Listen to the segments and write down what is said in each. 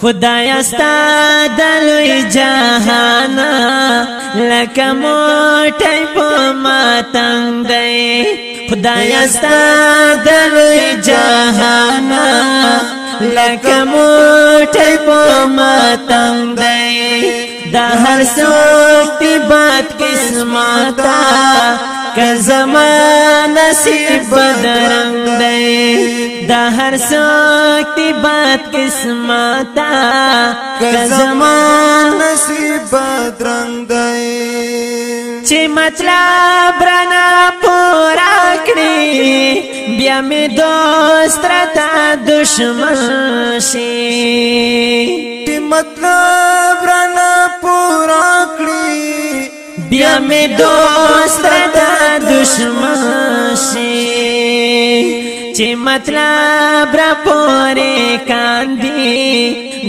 خدایا ستا دلوی جہانا لکا موٹی پو ماتنگ دے خدایا ستا دلوی جہانا لکا موٹی پو ماتنگ دے دا هر څوک دی بات قسمتا که زما نصیب بدرنګ دا هر سکتی بات قسمتا که زمان نصیب بدرنگ دی چه مطلب رانا پورا کړی بیا می دوست را تا دشمن شي چه مطلب رانا پورا کړی بیا می دوست را تا دشمن شي چې مطلب را پورې کاندي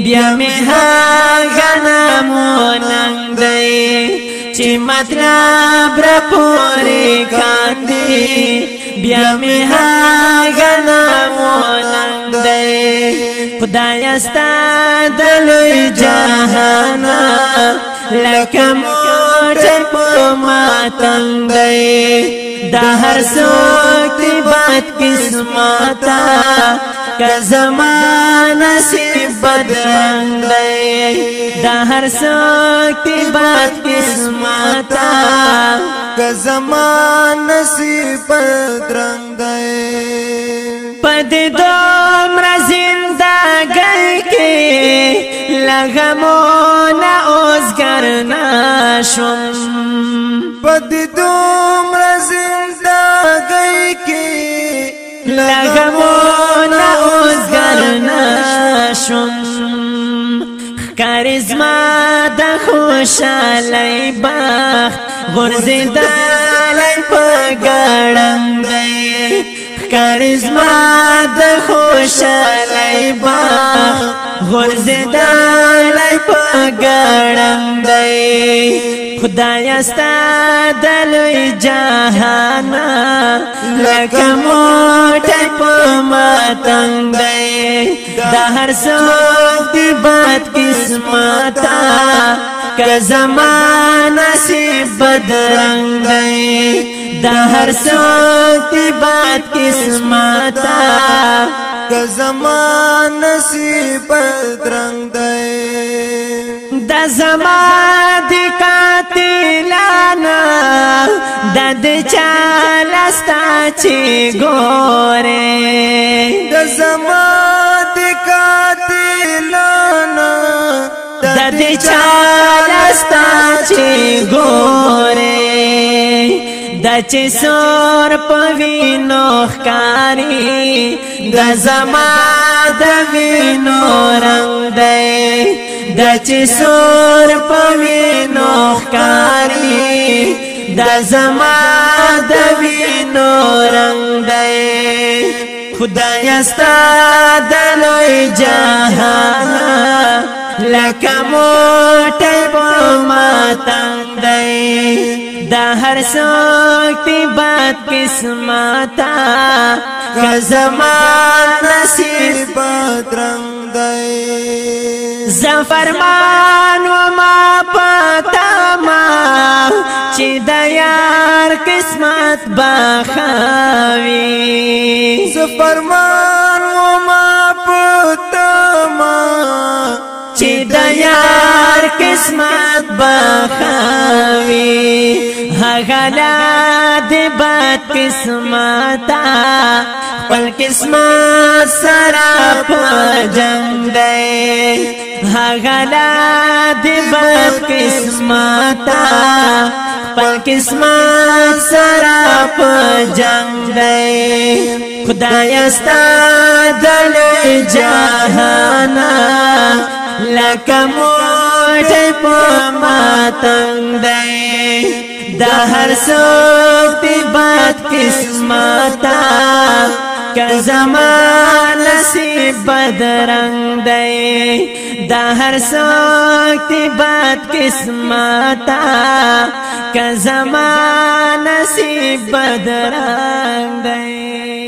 بیا مه هغه ناموننګ دی چې مطلب را پورې کاندي بیا مه هغه ناموننګ دی خدای ستا د لوی جهان لکه मातम गए बदरंग गए दहर सोते बात किस्माता कजमा नसीब बदरंग गए पद जिंदा गए के लगमो گر ناشم پد دوم رزندگی کی لغمون اوز گر ناشم کارزما د خوشالۍ باغ غرزدالای په ګړندې کرزما د خوشالۍ باغ غرزدالای په ګړندې خدای ستا د لوی جهان لکه موټه په ماتنګ دی د هر څوک دی باد قسمت که زمانہ سی بدرنګ دی دا هر ساعت بعد قسمتا که زمان نصیب درنگ دی دا زمان دی قاتلانا دا دی چالستا چی گوره دا زمان دی قاتلانا دا دی چالستا چی گوره د چې سور پوینو ښکاری د زما د وینو رنگ دی د چې سور پوینو ښکاری د زما د وینو رنگ دی خدای ستا د لوی جهان لکه موټی بو ما تنگ دی دا هر ساکتی بات قسمتا که زمان نصیب بدرم دی زفرمان و ما پتا ما چی دا یار قسمت بخاوی زفرمان و ما پتا ما چی دا یار قسمت بخاوي هغلا د بد قسمت خپل قسمت سره په جنگ دی هغلا د بد قسمت خپل قسمت سره په جنگ دی خدای ستا د جهان لکه مور ګټ په ماتم دی د هر څوک دی بد قسمت که زمان نصیب بدرنگ دی دا هر سوک تی بات قسمتا که زمان نصیب بدرنگ دی